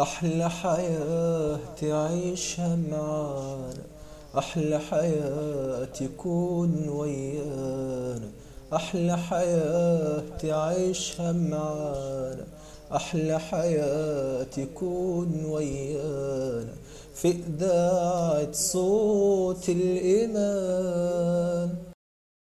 أحلى حياة تعيشها معانا أحلى حياة تكون ويانا أحلى حياة تعيشها معانا أحلى حياة تكون ويانا في إذاعة صوت الإيمان